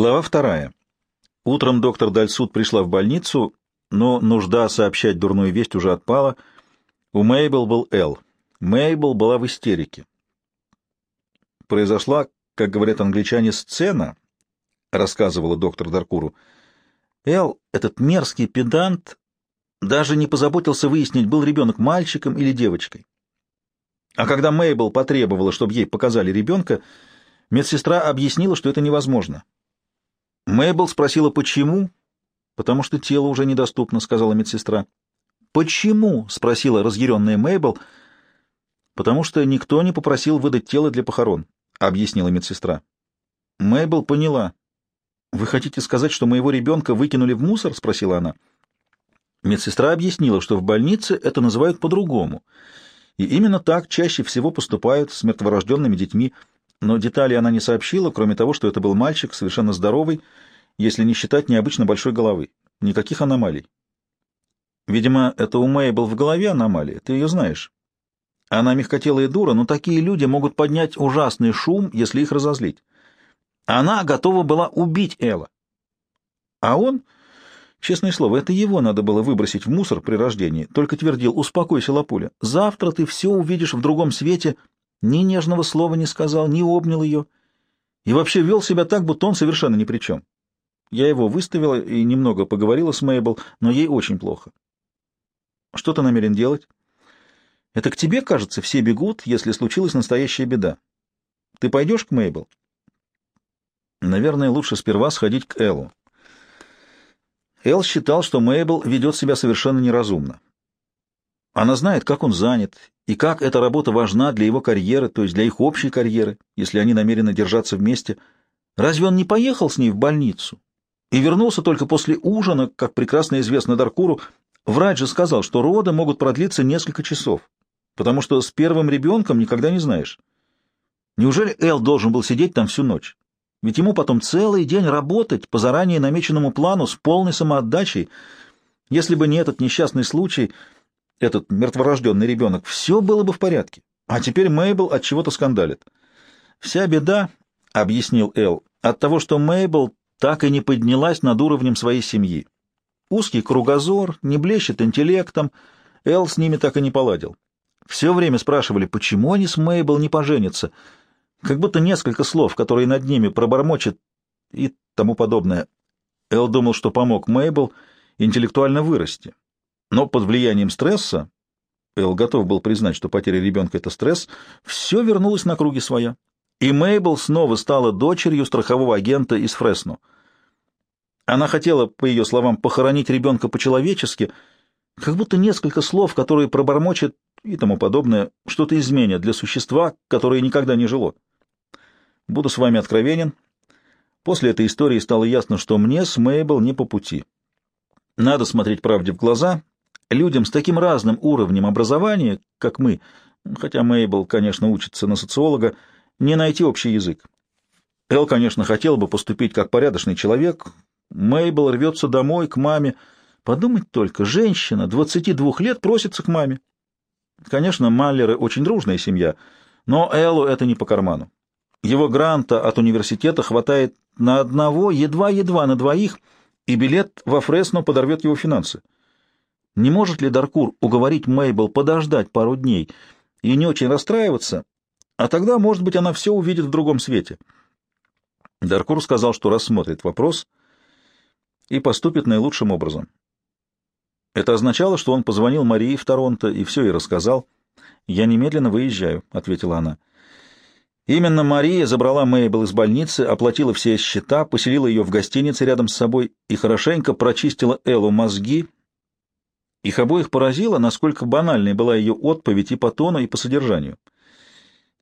Глава вторая. Утром доктор Дальсуд пришла в больницу, но нужда сообщать дурную весть уже отпала. У Мейбл был Эл. Мейбл была в истерике. Произошла, как говорят англичане, сцена, рассказывала доктор Даркуру. Эл, этот мерзкий педант, даже не позаботился выяснить, был ребенок мальчиком или девочкой. А когда Мейбл потребовала, чтобы ей показали ребенка, медсестра объяснила, что это невозможно. Мейбл спросила, почему? «Потому что тело уже недоступно», — сказала медсестра. «Почему?» — спросила разъяренная Мейбл. «Потому что никто не попросил выдать тело для похорон», — объяснила медсестра. Мейбл поняла. «Вы хотите сказать, что моего ребенка выкинули в мусор?» — спросила она. Медсестра объяснила, что в больнице это называют по-другому. И именно так чаще всего поступают с мертворожденными детьми — но детали она не сообщила, кроме того, что это был мальчик, совершенно здоровый, если не считать необычно большой головы. Никаких аномалий. Видимо, это у Мэй был в голове аномалия, ты ее знаешь. Она мягкотелая дура, но такие люди могут поднять ужасный шум, если их разозлить. Она готова была убить Элла. А он, честное слово, это его надо было выбросить в мусор при рождении, только твердил, успокойся, Лапуля, завтра ты все увидишь в другом свете, ни нежного слова не сказал, ни обнял ее. И вообще вел себя так, будто он совершенно ни при чем. Я его выставила и немного поговорила с Мейбл, но ей очень плохо. Что ты намерен делать? Это к тебе, кажется, все бегут, если случилась настоящая беда. Ты пойдешь к Мейбл? Наверное, лучше сперва сходить к Эллу. Эл считал, что Мейбл ведет себя совершенно неразумно. Она знает, как он занят, и как эта работа важна для его карьеры, то есть для их общей карьеры, если они намерены держаться вместе. Разве он не поехал с ней в больницу и вернулся только после ужина, как прекрасно известно Даркуру? Врач же сказал, что роды могут продлиться несколько часов, потому что с первым ребенком никогда не знаешь. Неужели Эл должен был сидеть там всю ночь? Ведь ему потом целый день работать по заранее намеченному плану с полной самоотдачей. Если бы не этот несчастный случай этот мертворожденный ребенок, все было бы в порядке. А теперь Мейбл от чего-то скандалит. Вся беда, — объяснил Эл, — от того, что Мейбл так и не поднялась над уровнем своей семьи. Узкий кругозор, не блещет интеллектом, Эл с ними так и не поладил. Все время спрашивали, почему они с Мейбл не поженятся, как будто несколько слов, которые над ними пробормочет и тому подобное. Эл думал, что помог Мейбл интеллектуально вырасти, но под влиянием стресса, Эл готов был признать, что потеря ребенка — это стресс, все вернулось на круги своя. И Мейбл снова стала дочерью страхового агента из Фресно. Она хотела, по ее словам, похоронить ребенка по-человечески, как будто несколько слов, которые пробормочет и тому подобное, что-то изменят для существа, которое никогда не жило. Буду с вами откровенен. После этой истории стало ясно, что мне с Мейбл не по пути. Надо смотреть правде в глаза Людям с таким разным уровнем образования, как мы, хотя Мейбл, конечно, учится на социолога, не найти общий язык. Эл, конечно, хотел бы поступить как порядочный человек. Мейбл рвется домой, к маме. Подумать только, женщина 22 лет просится к маме. Конечно, Маллеры очень дружная семья, но Эллу это не по карману. Его гранта от университета хватает на одного, едва-едва на двоих, и билет во Фресно подорвет его финансы. Не может ли Даркур уговорить Мейбл подождать пару дней и не очень расстраиваться, а тогда, может быть, она все увидит в другом свете? Даркур сказал, что рассмотрит вопрос и поступит наилучшим образом. Это означало, что он позвонил Марии в Торонто и все ей рассказал. «Я немедленно выезжаю», — ответила она. Именно Мария забрала Мейбл из больницы, оплатила все счета, поселила ее в гостинице рядом с собой и хорошенько прочистила Эллу мозги, их обоих поразило, насколько банальной была ее отповедь и по тону, и по содержанию.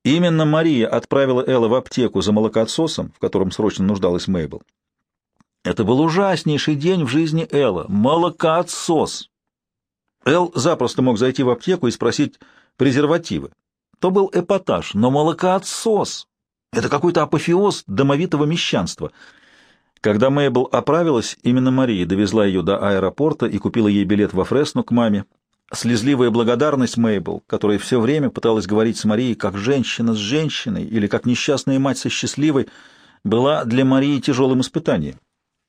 Именно Мария отправила Элла в аптеку за молокоотсосом, в котором срочно нуждалась Мейбл. Это был ужаснейший день в жизни Элла. Молокоотсос. Эл запросто мог зайти в аптеку и спросить презервативы. То был эпатаж, но молокоотсос — это какой-то апофеоз домовитого мещанства — когда Мейбл оправилась, именно Мария довезла ее до аэропорта и купила ей билет во Фресну к маме. Слезливая благодарность Мейбл, которая все время пыталась говорить с Марией как женщина с женщиной или как несчастная мать со счастливой, была для Марии тяжелым испытанием.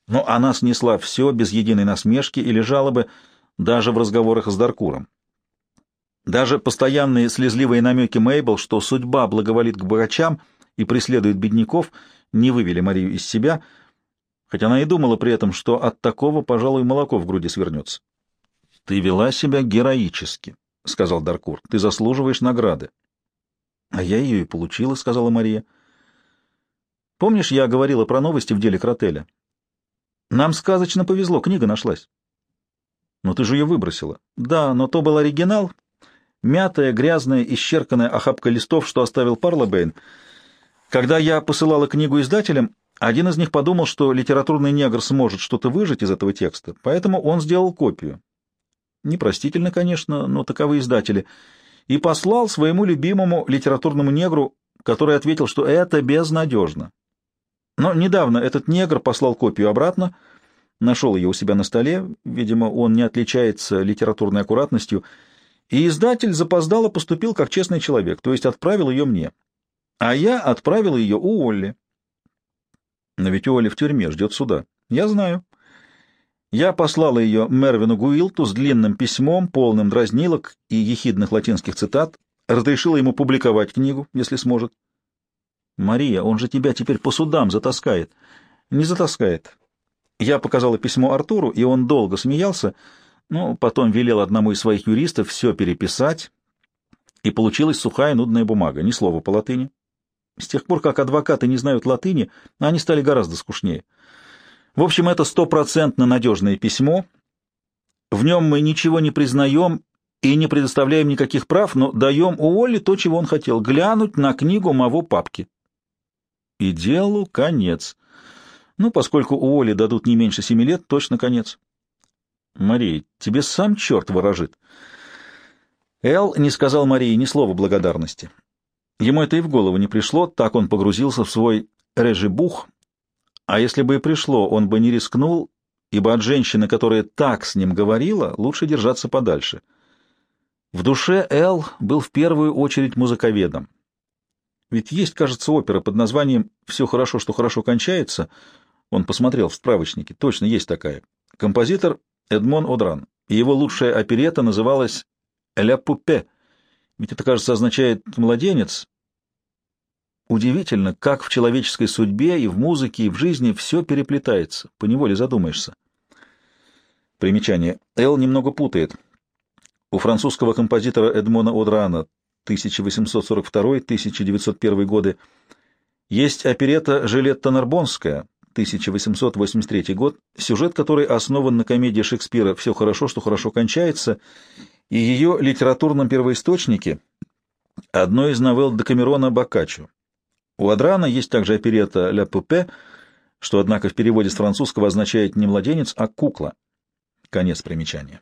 Но она снесла все без единой насмешки или жалобы, даже в разговорах с Даркуром. Даже постоянные слезливые намеки Мейбл, что судьба благоволит к богачам и преследует бедняков, не вывели Марию из себя, хотя она и думала при этом, что от такого, пожалуй, молоко в груди свернется. — Ты вела себя героически, — сказал Даркур. — Ты заслуживаешь награды. — А я ее и получила, — сказала Мария. — Помнишь, я говорила про новости в деле Кротеля? Нам сказочно повезло, книга нашлась. — Но ты же ее выбросила. — Да, но то был оригинал, мятая, грязная, исчерканная охапка листов, что оставил Парлобейн. Когда я посылала книгу издателям, один из них подумал, что литературный негр сможет что-то выжить из этого текста, поэтому он сделал копию. Непростительно, конечно, но таковы издатели. И послал своему любимому литературному негру, который ответил, что это безнадежно. Но недавно этот негр послал копию обратно, нашел ее у себя на столе, видимо, он не отличается литературной аккуратностью, и издатель запоздало поступил как честный человек, то есть отправил ее мне. А я отправил ее у Олли. Но ведь Олли в тюрьме ждет суда. Я знаю. Я послала ее Мервину Гуилту с длинным письмом, полным дразнилок и ехидных латинских цитат, разрешила ему публиковать книгу, если сможет. Мария, он же тебя теперь по судам затаскает. Не затаскает. Я показала письмо Артуру, и он долго смеялся, но потом велел одному из своих юристов все переписать, и получилась сухая нудная бумага, ни слова по латыни. С тех пор, как адвокаты не знают латыни, они стали гораздо скучнее. В общем, это стопроцентно надежное письмо. В нем мы ничего не признаем и не предоставляем никаких прав, но даем у Олли то, чего он хотел — глянуть на книгу моего папки. И делу конец. Ну, поскольку у Оли дадут не меньше семи лет, точно конец. Мария, тебе сам черт ворожит. Эл не сказал Марии ни слова благодарности. Ему это и в голову не пришло, так он погрузился в свой режибух, а если бы и пришло, он бы не рискнул, ибо от женщины, которая так с ним говорила, лучше держаться подальше. В душе Эл был в первую очередь музыковедом. Ведь есть, кажется, опера под названием «Все хорошо, что хорошо кончается». Он посмотрел в справочнике. Точно есть такая. Композитор Эдмон Одран. И его лучшая оперета называлась «Ля Пупе». Ведь это, кажется, означает «младенец». Удивительно, как в человеческой судьбе и в музыке, и в жизни все переплетается. Поневоле задумаешься. Примечание. Эл немного путает. У французского композитора Эдмона Одрана 1842-1901 годы есть оперета «Жилетта Нарбонская» 1883 год, сюжет которой основан на комедии Шекспира «Все хорошо, что хорошо кончается», и ее литературном первоисточнике — одной из новелл Декамерона Боккаччо. У Адрана есть также оперета «Ля Пупе», что, однако, в переводе с французского означает не младенец, а кукла. Конец примечания.